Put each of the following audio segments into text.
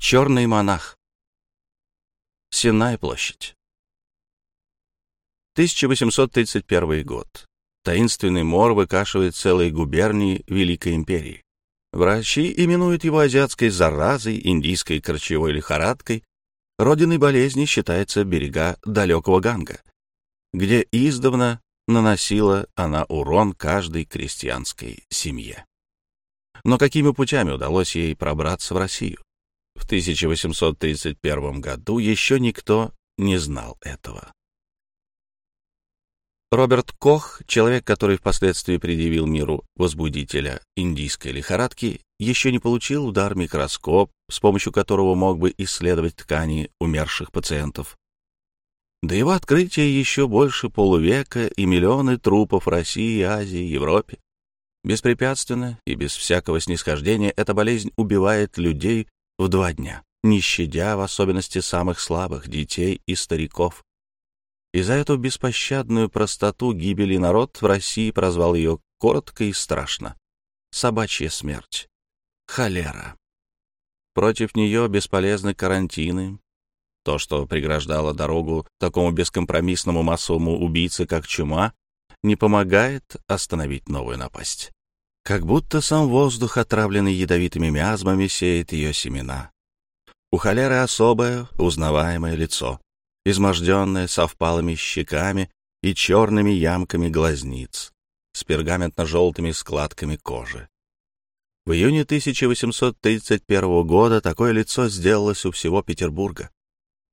Черный монах. Сенная площадь. 1831 год. Таинственный мор выкашивает целые губернии Великой империи. Врачи именуют его азиатской заразой, индийской корчевой лихорадкой. Родиной болезни считается берега далекого Ганга, где издавна наносила она урон каждой крестьянской семье. Но какими путями удалось ей пробраться в Россию? В 1831 году еще никто не знал этого. Роберт Кох, человек, который впоследствии предъявил миру возбудителя индийской лихорадки, еще не получил удар микроскоп, с помощью которого мог бы исследовать ткани умерших пациентов. До его открытия еще больше полувека и миллионы трупов России, Азии, Европе. Беспрепятственно и без всякого снисхождения эта болезнь убивает людей в два дня, не щадя в особенности самых слабых, детей и стариков. И за эту беспощадную простоту гибели народ в России прозвал ее коротко и страшно — собачья смерть, холера. Против нее бесполезны карантины, то, что преграждало дорогу такому бескомпромиссному массовому убийце, как чума, не помогает остановить новую напасть. Как будто сам воздух, отравленный ядовитыми миазмами, сеет ее семена. У холеры особое, узнаваемое лицо изможденная, со впалыми щеками и черными ямками глазниц, с пергаментно-желтыми складками кожи. В июне 1831 года такое лицо сделалось у всего Петербурга.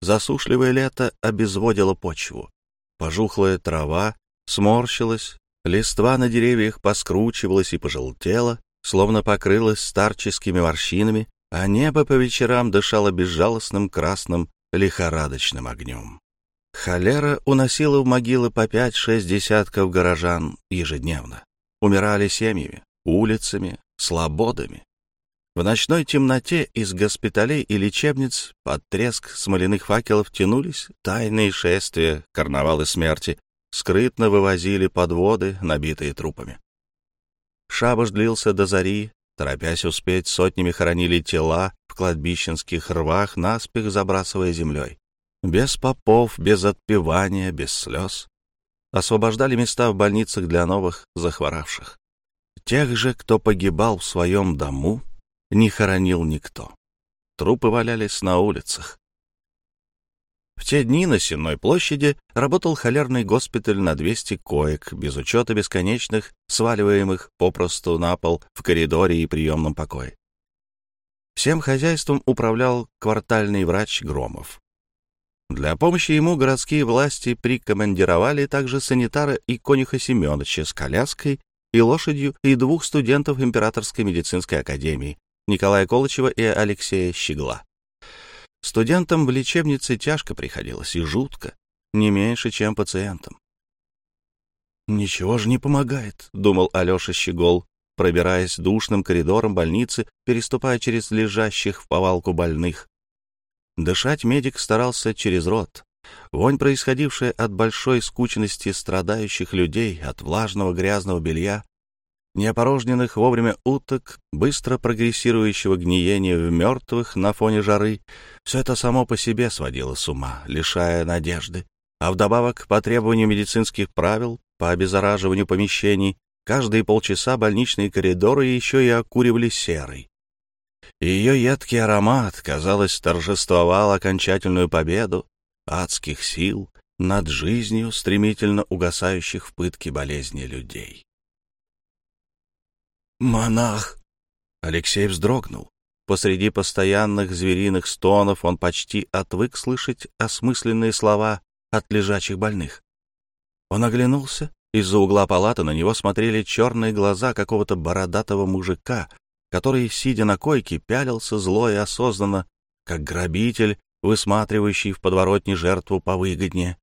Засушливое лето обезводило почву. Пожухлая трава сморщилась, листва на деревьях поскручивалась и пожелтела, словно покрылась старческими морщинами, а небо по вечерам дышало безжалостным красным лихорадочным огнем. Холера уносила в могилы по пять-шесть десятков горожан ежедневно. Умирали семьями, улицами, слободами. В ночной темноте из госпиталей и лечебниц под треск смоляных факелов тянулись тайные шествия, карнавалы смерти, скрытно вывозили подводы, набитые трупами. Шабаш длился до зари, торопясь успеть, сотнями хоронили тела в кладбищенских рвах, наспех забрасывая землей. Без попов, без отпевания, без слез. Освобождали места в больницах для новых захворавших. Тех же, кто погибал в своем дому, не хоронил никто. Трупы валялись на улицах. В те дни на Сенной площади работал холерный госпиталь на 200 коек, без учета бесконечных, сваливаемых попросту на пол в коридоре и приемном покое. Всем хозяйством управлял квартальный врач Громов. Для помощи ему городские власти прикомандировали также санитара и конюха Семеновича с коляской и лошадью и двух студентов Императорской медицинской академии Николая Колычева и Алексея Щегла. Студентам в лечебнице тяжко приходилось и жутко, не меньше, чем пациентам. «Ничего же не помогает», — думал Алеша Щегол, пробираясь душным коридором больницы, переступая через лежащих в повалку больных. Дышать медик старался через рот. Вонь, происходившая от большой скучности страдающих людей, от влажного грязного белья, неопорожненных вовремя уток, быстро прогрессирующего гниения в мертвых на фоне жары, все это само по себе сводило с ума, лишая надежды. А вдобавок, по требованию медицинских правил, по обеззараживанию помещений, каждые полчаса больничные коридоры еще и окуривали серой. Ее едкий аромат, казалось, торжествовал окончательную победу адских сил над жизнью стремительно угасающих в пытке болезни людей. «Монах!» Алексей вздрогнул. Посреди постоянных звериных стонов он почти отвык слышать осмысленные слова от лежачих больных. Он оглянулся. Из-за угла палаты на него смотрели черные глаза какого-то бородатого мужика, который, сидя на койке, пялился зло и осознанно, как грабитель, высматривающий в подворотне жертву повыгоднее.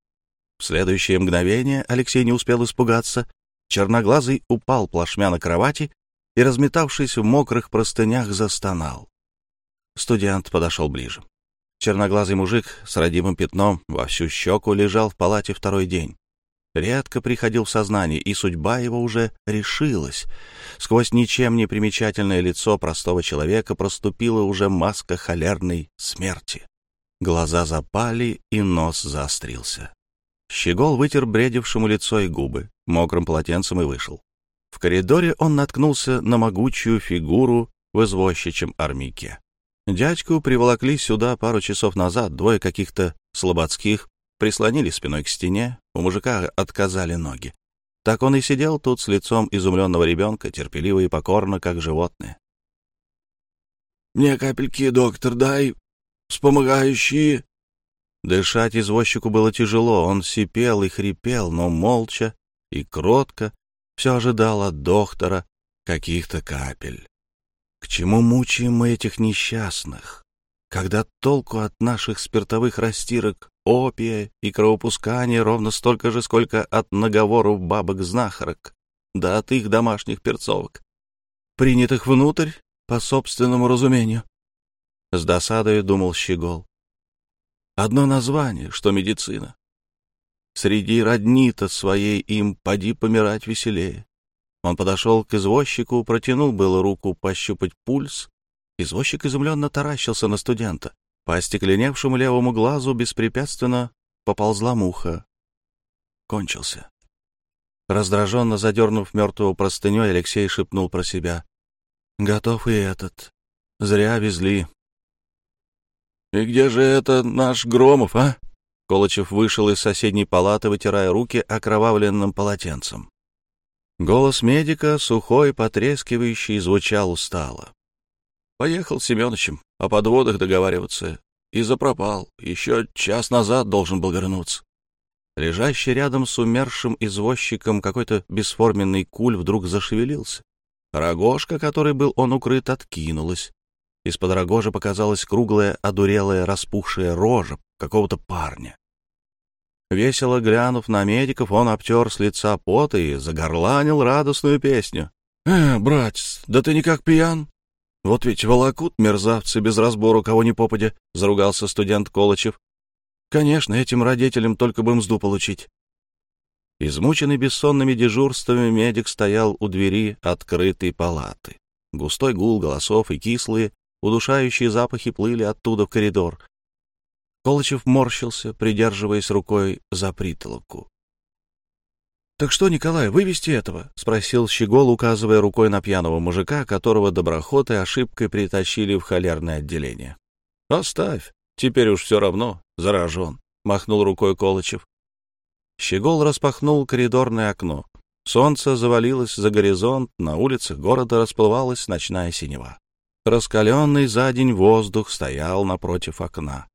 В следующее мгновение Алексей не успел испугаться. Черноглазый упал плашмя на кровати и, разметавшись в мокрых простынях, застонал. Студент подошел ближе. Черноглазый мужик с родимым пятном во всю щеку лежал в палате второй день. редко приходил в сознание, и судьба его уже решилась. Сквозь ничем не примечательное лицо простого человека проступила уже маска холерной смерти. Глаза запали, и нос заострился. Щегол вытер бредившему лицо и губы мокрым полотенцем и вышел. В коридоре он наткнулся на могучую фигуру в извозчичьем армяке. Дядьку приволокли сюда пару часов назад, двое каких-то слободских прислонили спиной к стене, у мужика отказали ноги. Так он и сидел тут с лицом изумленного ребенка, терпеливо и покорно, как животное. «Мне капельки, доктор, дай, вспомогающие». Дышать извозчику было тяжело, он сипел и хрипел, но молча и кротко все ожидал от доктора каких-то капель. К чему мучаем мы этих несчастных, когда толку от наших спиртовых растирок, опия и кровопускания ровно столько же, сколько от наговоров бабок-знахарок, да от их домашних перцовок, принятых внутрь по собственному разумению? С досадой думал Щегол. Одно название, что медицина. Среди родни-то своей им поди помирать веселее. Он подошел к извозчику, протянул было руку пощупать пульс. Извозчик изумленно таращился на студента. По остекленевшему левому глазу беспрепятственно поползла муха. Кончился. Раздраженно задернув мертвого простыней, Алексей шепнул про себя. «Готов и этот. Зря везли». «И где же это наш Громов, а?» Колычев вышел из соседней палаты, вытирая руки окровавленным полотенцем. Голос медика, сухой, потрескивающий, звучал устало. Поехал с Семеновичем о подводах договариваться и запропал. Еще час назад должен был вернуться. Лежащий рядом с умершим извозчиком какой-то бесформенный куль вдруг зашевелился. Рогожка, которой был он укрыт, откинулась. Из-под рогожи показалась круглая, одурелая, распухшая рожа какого-то парня. Весело глянув на медиков, он обтер с лица пота и загорланил радостную песню. «Э, братец, да ты никак пьян? Вот ведь волокут мерзавцы без разбору, кого ни попадя», — заругался студент Колычев. «Конечно, этим родителям только бы мзду получить». Измученный бессонными дежурствами, медик стоял у двери открытой палаты. Густой гул голосов и кислые, удушающие запахи плыли оттуда в коридор. Колычев морщился, придерживаясь рукой за притолоку. — Так что, Николай, вывести этого? — спросил Щегол, указывая рукой на пьяного мужика, которого доброхоты ошибкой притащили в холерное отделение. — Оставь, теперь уж все равно, заражен, — махнул рукой Колычев. Щегол распахнул коридорное окно. Солнце завалилось за горизонт, на улицах города расплывалась ночная синева. Раскаленный за день воздух стоял напротив окна.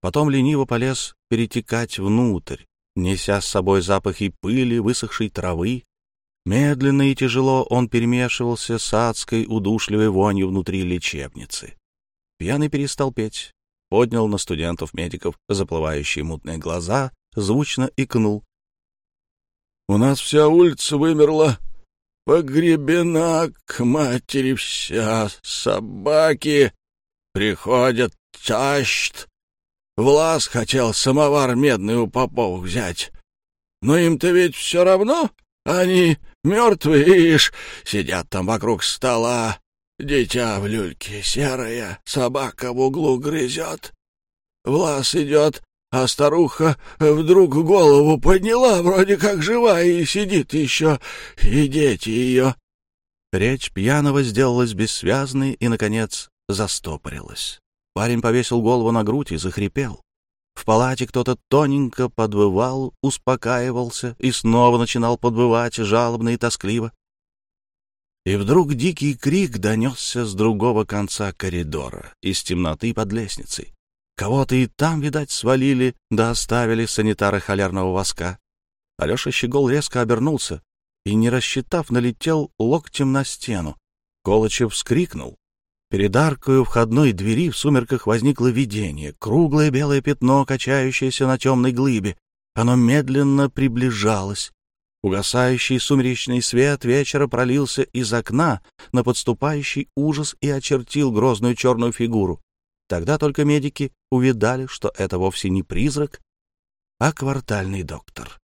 Потом лениво полез перетекать внутрь, неся с собой запахи пыли, высохшей травы. Медленно и тяжело он перемешивался с адской удушливой вонью внутри лечебницы. Пьяный перестал петь, поднял на студентов-медиков заплывающие мутные глаза, звучно икнул. — У нас вся улица вымерла, погребена к матери вся, собаки приходят, тащат, Влас хотел самовар медный у попов взять. Но им-то ведь все равно. Они мертвые, ишь, сидят там вокруг стола. Дитя в люльке серая, собака в углу грызет. Влас идет, а старуха вдруг голову подняла, вроде как живая, и сидит еще, и дети ее. Речь пьяного сделалась бессвязной и, наконец, застопорилась. Парень повесил голову на грудь и захрипел. В палате кто-то тоненько подвывал, успокаивался и снова начинал подвывать жалобно и тоскливо. И вдруг дикий крик донесся с другого конца коридора, из темноты под лестницей. Кого-то и там, видать, свалили, да оставили санитары холерного воска. Алеша Щегол резко обернулся и, не рассчитав, налетел локтем на стену. Колычев вскрикнул, Перед аркою входной двери в сумерках возникло видение, круглое белое пятно, качающееся на темной глыбе. Оно медленно приближалось. Угасающий сумеречный свет вечера пролился из окна на подступающий ужас и очертил грозную черную фигуру. Тогда только медики увидали, что это вовсе не призрак, а квартальный доктор.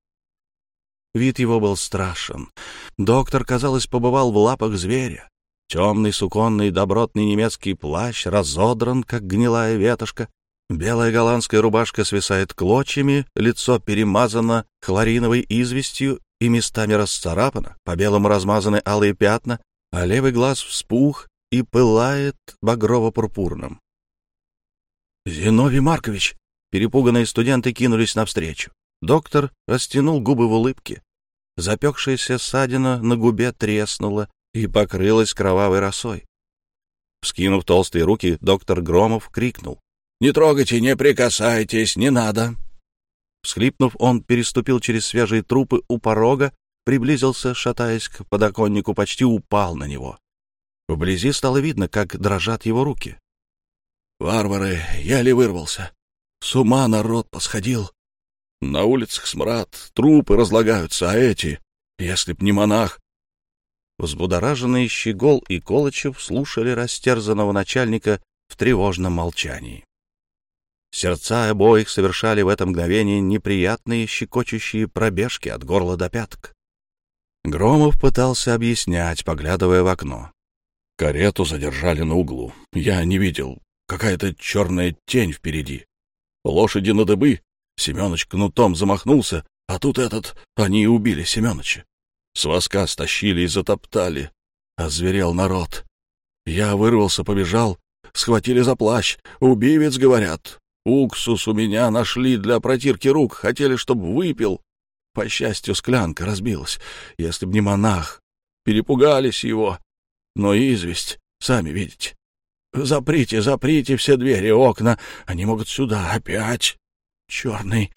Вид его был страшен. Доктор, казалось, побывал в лапах зверя. Темный суконный добротный немецкий плащ разодран, как гнилая ветошка. Белая голландская рубашка свисает клочьями, лицо перемазано хлориновой известью и местами расцарапано, по белому размазаны алые пятна, а левый глаз вспух и пылает багрово-пурпурным. «Зиновий Маркович!» Перепуганные студенты кинулись навстречу. Доктор растянул губы в улыбке. Запекшаяся ссадина на губе треснула и покрылась кровавой росой. Вскинув толстые руки, доктор Громов крикнул. «Не трогайте, не прикасайтесь, не надо!» Всхлипнув, он переступил через свежие трупы у порога, приблизился, шатаясь к подоконнику, почти упал на него. Вблизи стало видно, как дрожат его руки. «Варвары, еле вырвался. С ума народ посходил. На улицах смрад, трупы разлагаются, а эти, если б не монах...» Взбудораженные Щегол и Колычев слушали растерзанного начальника в тревожном молчании. Сердца обоих совершали в это мгновение неприятные щекочущие пробежки от горла до пяток. Громов пытался объяснять, поглядывая в окно. Карету задержали на углу. Я не видел. Какая-то черная тень впереди. Лошади на дыбы. Семенович кнутом замахнулся, а тут этот... Они и убили Семеновича. С воска стащили и затоптали. Озверел народ. Я вырвался, побежал. Схватили за плащ. Убивец, говорят. Уксус у меня нашли для протирки рук, хотели, чтобы выпил. По счастью, склянка разбилась. Если б не монах, перепугались его. Но известь, сами видите. Заприте, заприте все двери, окна. Они могут сюда опять. Черный.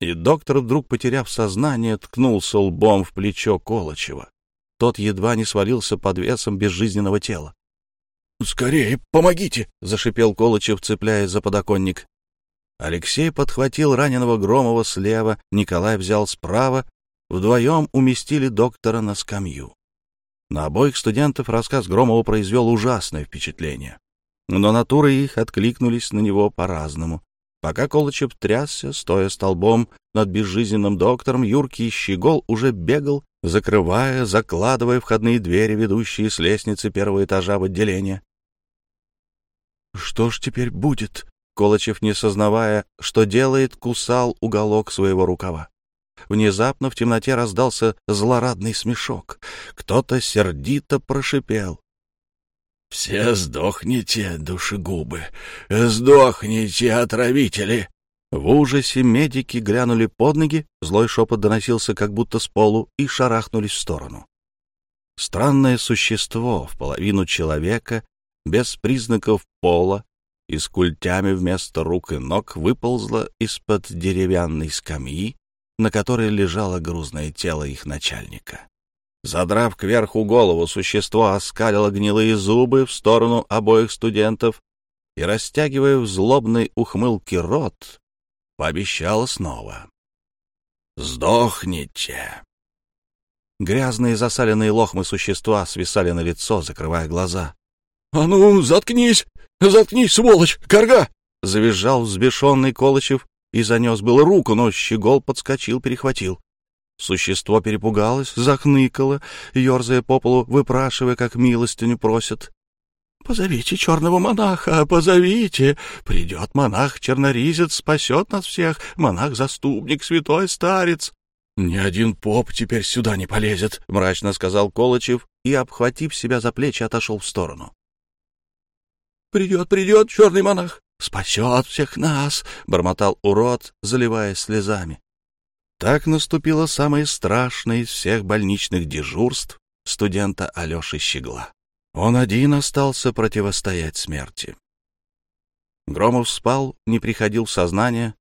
И доктор, вдруг потеряв сознание, ткнулся лбом в плечо Колочева. Тот едва не свалился под весом безжизненного тела. «Скорее, помогите!» — зашипел Колычев, цепляясь за подоконник. Алексей подхватил раненого Громова слева, Николай взял справа. Вдвоем уместили доктора на скамью. На обоих студентов рассказ Громова произвел ужасное впечатление. Но натуры их откликнулись на него по-разному. Пока Колычев трясся, стоя столбом над безжизненным доктором, юркий щегол уже бегал, закрывая, закладывая входные двери, ведущие с лестницы первого этажа в отделение. Что ж теперь будет? Колычев, не сознавая, что делает, кусал уголок своего рукава. Внезапно в темноте раздался злорадный смешок. Кто-то сердито прошипел. — Все сдохните, душегубы! Сдохните, отравители! В ужасе медики глянули под ноги, злой шепот доносился как будто с полу, и шарахнулись в сторону. Странное существо, в половину человека, без признаков пола и с культями вместо рук и ног выползла из-под деревянной скамьи, на которой лежало грузное тело их начальника. Задрав кверху голову, существо оскалило гнилые зубы в сторону обоих студентов и, растягивая в злобной ухмылке рот, пообещало снова. «Сдохните!» Грязные засаленные лохмы существа свисали на лицо, закрывая глаза. — А ну, заткнись! Заткнись, сволочь! Карга! — завизжал взбешенный Колычев и занес было руку, но щегол подскочил, перехватил. Существо перепугалось, захныкало, ерзая по полу, выпрашивая, как милостыню просят. — Позовите черного монаха, позовите! Придет монах-черноризец, спасет нас всех, монах-заступник, святой старец! — Ни один поп теперь сюда не полезет, — мрачно сказал Колычев и, обхватив себя за плечи, отошел в сторону. Придет, придет черный монах, спасет всех нас, — бормотал урод, заливаясь слезами. Так наступило самое страшное из всех больничных дежурств студента Алеши Щегла. Он один остался противостоять смерти. Громов спал, не приходил в сознание,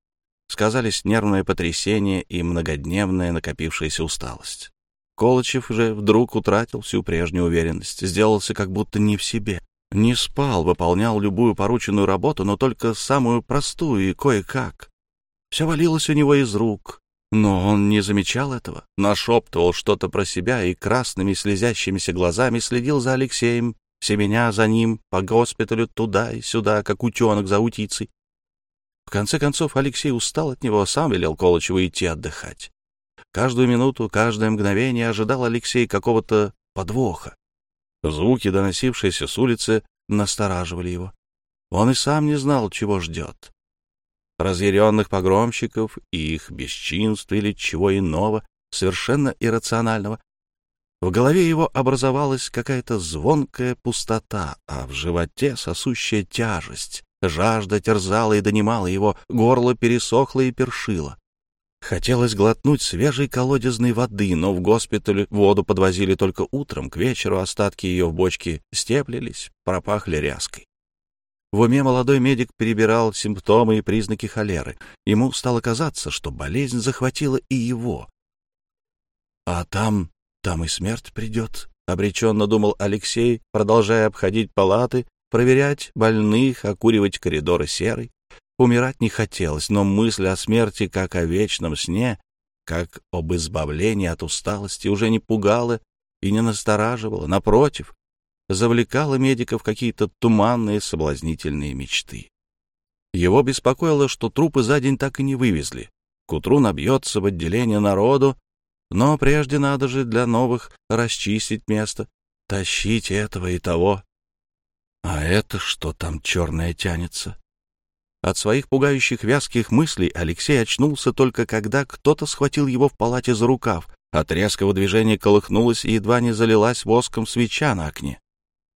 сказались нервное потрясение и многодневная накопившаяся усталость. Колычев же вдруг утратил всю прежнюю уверенность, сделался как будто не в себе. Не спал, выполнял любую порученную работу, но только самую простую и кое-как. Все валилось у него из рук, но он не замечал этого, нашептывал что-то про себя и красными слезящимися глазами следил за Алексеем, семеня за ним по госпиталю туда и сюда, как утенок за утицей. В конце концов Алексей устал от него, сам велел Колычеву идти отдыхать. Каждую минуту, каждое мгновение ожидал Алексей какого-то подвоха. Звуки, доносившиеся с улицы, настораживали его. Он и сам не знал, чего ждет. Разъяренных погромщиков и их бесчинств или чего иного, совершенно иррационального. В голове его образовалась какая-то звонкая пустота, а в животе сосущая тяжесть. Жажда терзала и донимала его, горло пересохло и першило. Хотелось глотнуть свежей колодезной воды, но в госпитале воду подвозили только утром, к вечеру остатки ее в бочке степлились, пропахли ряской. В уме молодой медик перебирал симптомы и признаки холеры. Ему стало казаться, что болезнь захватила и его. А там, там и смерть придет, — обреченно думал Алексей, продолжая обходить палаты, проверять больных, окуривать коридоры серой. Умирать не хотелось, но мысль о смерти, как о вечном сне, как об избавлении от усталости, уже не пугала и не настораживала. Напротив, завлекала медиков какие-то туманные соблазнительные мечты. Его беспокоило, что трупы за день так и не вывезли. К утру набьется в отделение народу, но прежде надо же для новых расчистить место, тащить этого и того. А это что там черное тянется? От своих пугающих вязких мыслей Алексей очнулся только когда кто-то схватил его в палате за рукав. От резкого движения колыхнулась и едва не залилась воском свеча на окне.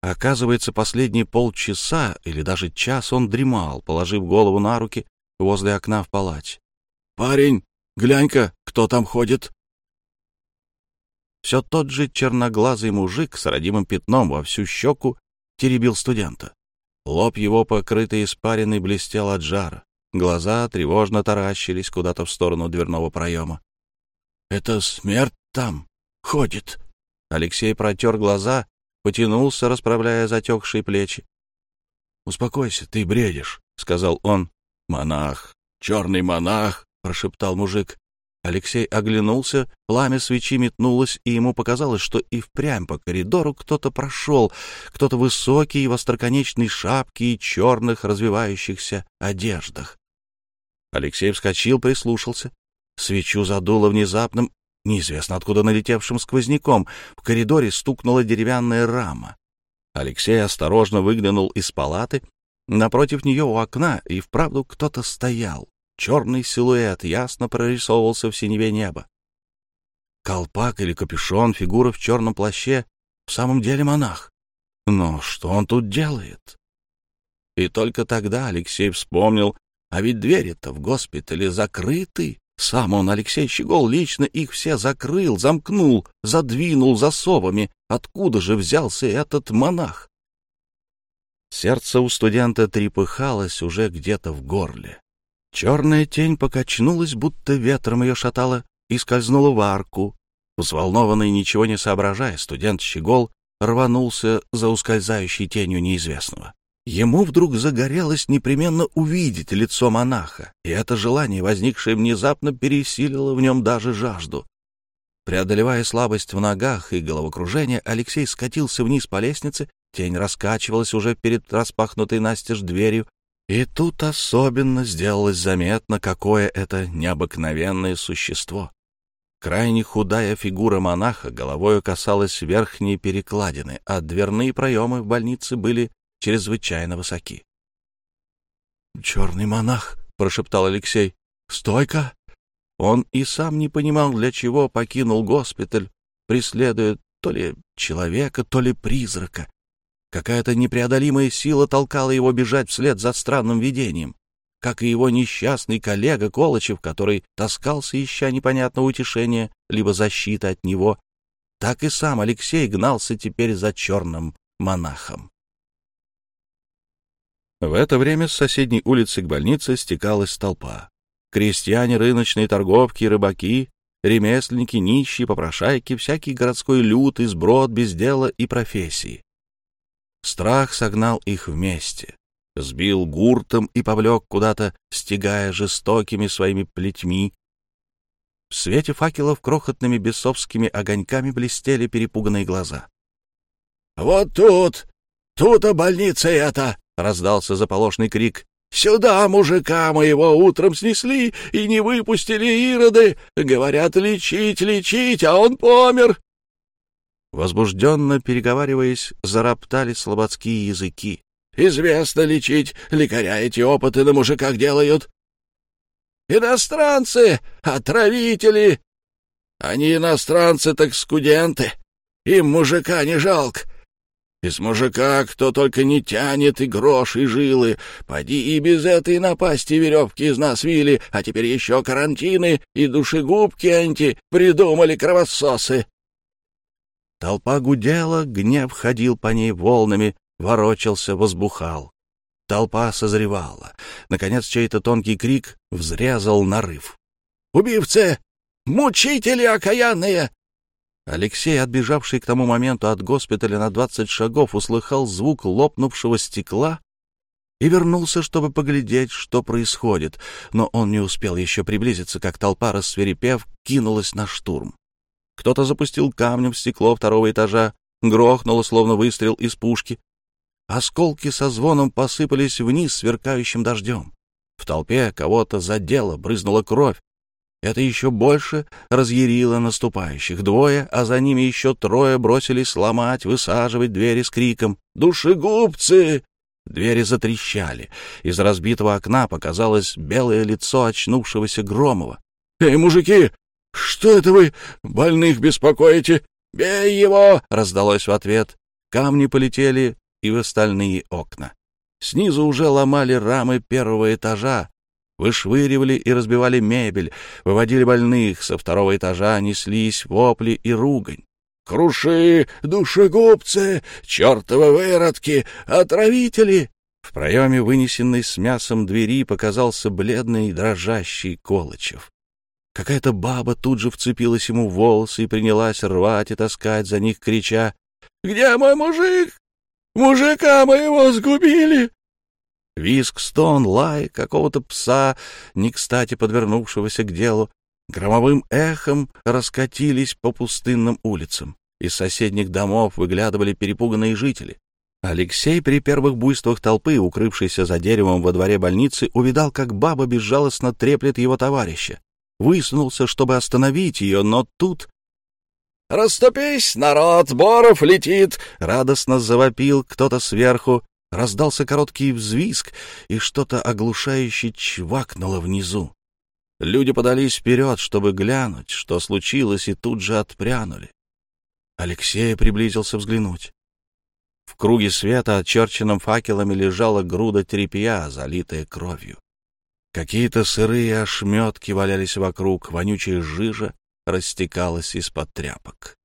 Оказывается, последние полчаса или даже час он дремал, положив голову на руки возле окна в палате. «Парень, глянь-ка, кто там ходит!» Все тот же черноглазый мужик с родимым пятном во всю щеку теребил студента. Лоб его, покрытый испариной, блестел от жара. Глаза тревожно таращились куда-то в сторону дверного проема. — Это смерть там ходит. Алексей протер глаза, потянулся, расправляя затекшие плечи. — Успокойся, ты бредишь, — сказал он. — Монах, черный монах, — прошептал мужик. Алексей оглянулся, пламя свечи метнулось, и ему показалось, что и впрямь по коридору кто-то прошел, кто-то высокий, в остроконечной шапке и черных развивающихся одеждах. Алексей вскочил, прислушался. Свечу задуло внезапным, неизвестно откуда налетевшим сквозняком. В коридоре стукнула деревянная рама. Алексей осторожно выглянул из палаты. Напротив нее у окна и вправду кто-то стоял. Черный силуэт ясно прорисовывался в синеве неба. Колпак или капюшон, фигура в черном плаще, в самом деле монах. Но что он тут делает? И только тогда Алексей вспомнил, а ведь двери-то в госпитале закрыты. Сам он, Алексей Щегол, лично их все закрыл, замкнул, задвинул засовами. Откуда же взялся этот монах? Сердце у студента трепыхалось уже где-то в горле. Черная тень покачнулась, будто ветром ее шатало, и скользнула в арку. Взволнованный, ничего не соображая, студент Щегол рванулся за ускользающей тенью неизвестного. Ему вдруг загорелось непременно увидеть лицо монаха, и это желание, возникшее внезапно, пересилило в нем даже жажду. Преодолевая слабость в ногах и головокружение, Алексей скатился вниз по лестнице, тень раскачивалась уже перед распахнутой настежь дверью, и тут особенно сделалось заметно, какое это необыкновенное существо. Крайне худая фигура монаха головою касалась верхней перекладины, а дверные проемы в больнице были чрезвычайно высоки. «Черный монах!» — прошептал Алексей. «Стойка!» Он и сам не понимал, для чего покинул госпиталь, преследуя то ли человека, то ли призрака, Какая-то непреодолимая сила толкала его бежать вслед за странным видением, как и его несчастный коллега Колычев, который таскался, ища непонятного утешения, либо защиты от него, так и сам Алексей гнался теперь за черным монахом. В это время с соседней улицы к больнице стекалась толпа. Крестьяне, рыночные торговки, рыбаки, ремесленники, нищие, попрошайки, всякий городской люд, изброд, без дела и профессии. Страх согнал их вместе, сбил гуртом и повлек куда-то, стегая жестокими своими плетьми. В свете факелов крохотными бесовскими огоньками блестели перепуганные глаза. — Вот тут! Тут-то больница эта! — раздался заполошный крик. Сюда мужика моего утром снесли и не выпустили ироды. Говорят, лечить, лечить, а он помер. Возбужденно переговариваясь, зароптали слободские языки. Известно лечить, лекаря эти опыты на мужиках делают. Иностранцы, отравители. Они иностранцы, так скуденты. Им мужика не жалко. Из мужика кто только не тянет и грош, и жилы. Поди и без этой напасти веревки из нас вили, а теперь еще карантины и душегубки анти придумали кровососы. Толпа гудела, гнев ходил по ней волнами, ворочался, возбухал. Толпа созревала. Наконец чей-то тонкий крик взрезал нарыв. «Убивцы! Мучители окаянные! Алексей, отбежавший к тому моменту от госпиталя на двадцать шагов, услыхал звук лопнувшего стекла и вернулся, чтобы поглядеть, что происходит, но он не успел еще приблизиться, как толпа, рассверепев, кинулась на штурм. Кто-то запустил камнем в стекло второго этажа, грохнуло, словно выстрел из пушки. Осколки со звоном посыпались вниз сверкающим дождем. В толпе кого-то задело, брызнула кровь, это еще больше разъярило наступающих. Двое, а за ними еще трое бросились ломать, высаживать двери с криком «Душегубцы!». Двери затрещали. Из разбитого окна показалось белое лицо очнувшегося Громова. «Эй, мужики, что это вы больных беспокоите? Бей его!» — раздалось в ответ. Камни полетели и в остальные окна. Снизу уже ломали рамы первого этажа, вышвыривали и разбивали мебель, выводили больных, со второго этажа неслись вопли и ругань. «Круши, душегубцы, чертовы выродки, отравители!» В проеме, вынесенной с мясом двери, показался бледный дрожащий Колычев. Какая-то баба тут же вцепилась ему в волосы и принялась рвать и таскать за них, крича «Где мой мужик? Мужика моего сгубили! Виск, стон, лай какого-то пса, не кстати подвернувшегося к делу, громовым эхом раскатились по пустынным улицам. Из соседних домов выглядывали перепуганные жители. Алексей при первых буйствах толпы, укрывшийся за деревом во дворе больницы, увидал, как баба безжалостно треплет его товарища. Высунулся, чтобы остановить ее, но тут... «Раступись, народ, Боров летит!» — радостно завопил кто-то сверху, Раздался короткий взвизг, и что-то оглушающе чвакнуло внизу. Люди подались вперед, чтобы глянуть, что случилось, и тут же отпрянули. Алексей приблизился взглянуть. В круге света, очерченном факелами, лежала груда тряпья, залитая кровью. Какие-то сырые ошметки валялись вокруг, вонючая жижа растекалась из-под тряпок.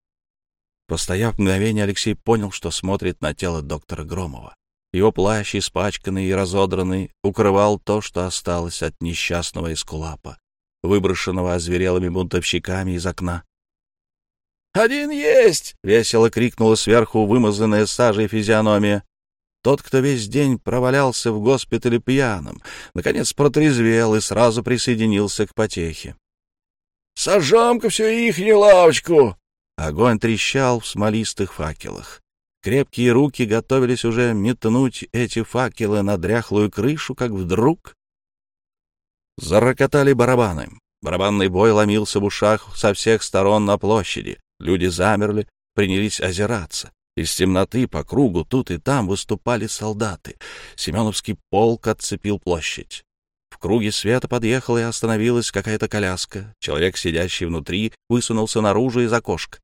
Постояв мгновение, Алексей понял, что смотрит на тело доктора Громова. Его плащ, испачканный и разодранный, укрывал то, что осталось от несчастного эскулапа, выброшенного озверелыми бунтовщиками из окна. «Один есть!» — весело крикнула сверху вымазанная сажей физиономия. Тот, кто весь день провалялся в госпитале пьяным, наконец протрезвел и сразу присоединился к потехе. «Сожжем-ка всю ихнюю лавочку!» Огонь трещал в смолистых факелах. Крепкие руки готовились уже метнуть эти факелы на дряхлую крышу, как вдруг... Зарокотали барабаны. Барабанный бой ломился в ушах со всех сторон на площади. Люди замерли, принялись озираться. Из темноты по кругу тут и там выступали солдаты. Семеновский полк отцепил площадь. В круге света подъехала и остановилась какая-то коляска. Человек, сидящий внутри, высунулся наружу из окошка.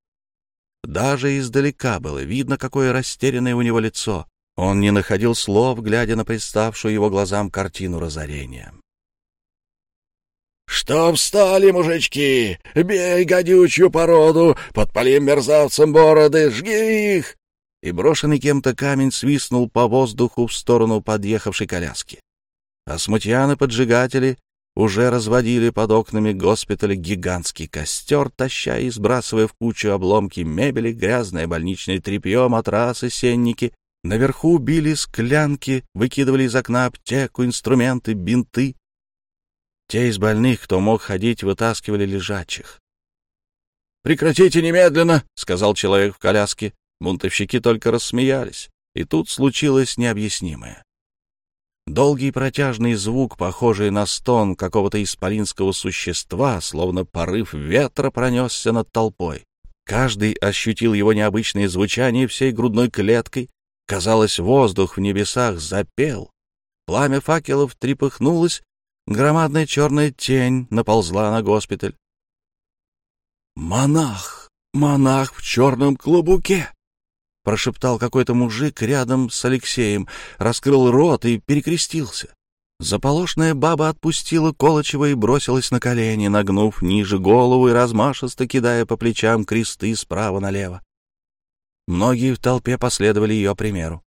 Даже издалека было видно, какое растерянное у него лицо. Он не находил слов, глядя на представшую его глазам картину разорения. «Что встали, мужички? Бей гадючую породу, подпалим мерзавцам бороды, жги их!» И брошенный кем-то камень свистнул по воздуху в сторону подъехавшей коляски. А смутьяны-поджигатели уже разводили под окнами госпиталя гигантский костер, таща и сбрасывая в кучу обломки мебели, грязное больничное тряпье, матрасы, сенники. Наверху били склянки, выкидывали из окна аптеку, инструменты, бинты. Те из больных, кто мог ходить, вытаскивали лежачих. «Прекратите немедленно!» — сказал человек в коляске. Бунтовщики только рассмеялись. И тут случилось необъяснимое. Долгий протяжный звук, похожий на стон какого-то исполинского существа, словно порыв ветра пронесся над толпой. Каждый ощутил его необычное звучание всей грудной клеткой. Казалось, воздух в небесах запел. Пламя факелов трепыхнулось, громадная черная тень наползла на госпиталь. «Монах! Монах в черном клобуке!» — прошептал какой-то мужик рядом с Алексеем, раскрыл рот и перекрестился. Заполошная баба отпустила Колычева и бросилась на колени, нагнув ниже голову и размашисто кидая по плечам кресты справа налево. Многие в толпе последовали ее примеру.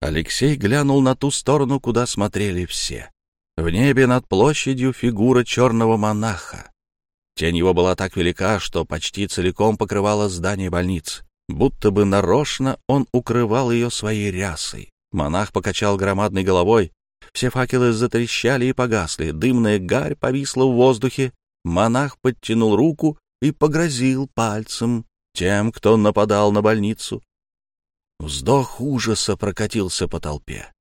Алексей глянул на ту сторону, куда смотрели все. В небе над площадью фигура черного монаха. Тень его была так велика, что почти целиком покрывала здание больницы. Будто бы нарочно он укрывал ее своей рясой. Монах покачал громадной головой. Все факелы затрещали и погасли. Дымная гарь повисла в воздухе. Монах подтянул руку и погрозил пальцем тем, кто нападал на больницу. Вздох ужаса прокатился по толпе.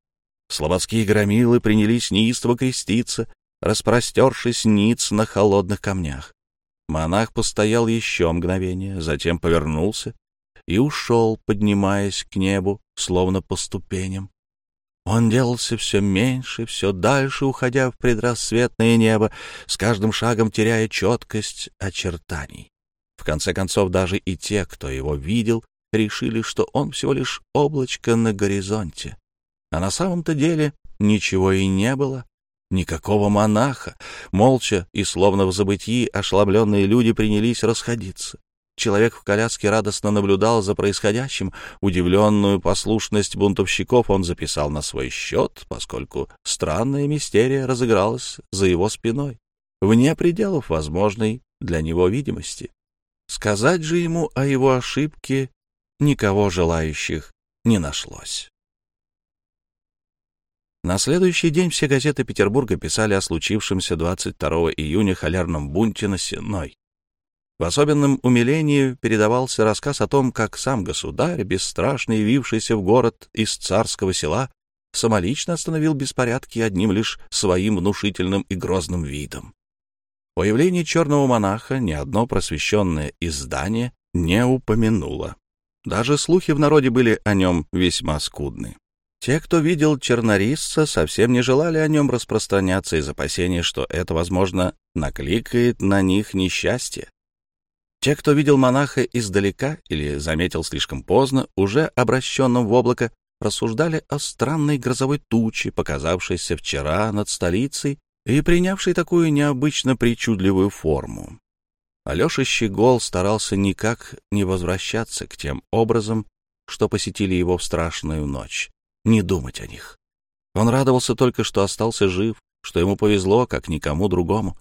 Слободские громилы принялись неистово креститься, распростершись ниц на холодных камнях. Монах постоял еще мгновение, затем повернулся и ушел, поднимаясь к небу, словно по ступеням. Он делался все меньше, все дальше, уходя в предрассветное небо, с каждым шагом теряя четкость очертаний. В конце концов, даже и те, кто его видел, решили, что он всего лишь облачко на горизонте. А на самом-то деле ничего и не было. Никакого монаха. Молча и словно в забытии ошеломленные люди принялись расходиться. Человек в коляске радостно наблюдал за происходящим. Удивленную послушность бунтовщиков он записал на свой счет, поскольку странная мистерия разыгралась за его спиной, вне пределов возможной для него видимости. Сказать же ему о его ошибке никого желающих не нашлось. На следующий день все газеты Петербурга писали о случившемся 22 июня холерном бунте на Сенной. В особенном умилении передавался рассказ о том, как сам государь, бесстрашно явившийся в город из царского села, самолично остановил беспорядки одним лишь своим внушительным и грозным видом. О явлении черного монаха ни одно просвещенное издание не упомянуло. Даже слухи в народе были о нем весьма скудны. Те, кто видел чернорисца, совсем не желали о нем распространяться из опасения, что это, возможно, накликает на них несчастье. Те, кто видел монаха издалека или заметил слишком поздно, уже обращенным в облако, рассуждали о странной грозовой туче, показавшейся вчера над столицей и принявшей такую необычно причудливую форму. Алеша Щегол старался никак не возвращаться к тем образом, что посетили его в страшную ночь, не думать о них. Он радовался только, что остался жив, что ему повезло, как никому другому.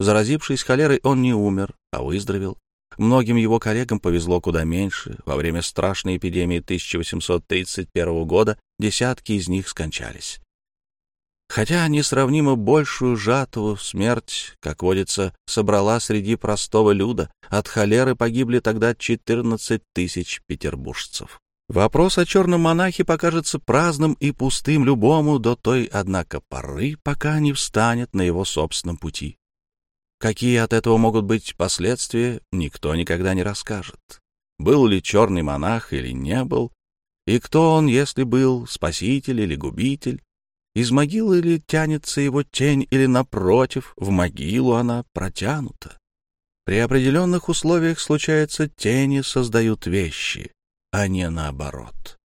Заразившись холерой, он не умер, а выздоровел, Многим его коллегам повезло куда меньше. Во время страшной эпидемии 1831 года десятки из них скончались. Хотя несравнимо большую жатву смерть, как водится, собрала среди простого люда, от холеры погибли тогда 14 тысяч петербуржцев. Вопрос о черном монахе покажется праздным и пустым любому до той, однако, поры, пока не встанет на его собственном пути. Какие от этого могут быть последствия, никто никогда не расскажет. Был ли черный монах или не был, и кто он, если был, спаситель или губитель, из могилы ли тянется его тень, или, напротив, в могилу она протянута. При определенных условиях, случается, тени создают вещи, а не наоборот.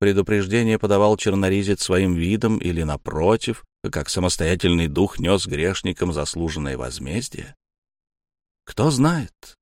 Предупреждение подавал черноризец своим видом или, напротив, как самостоятельный дух нес грешникам заслуженное возмездие? Кто знает,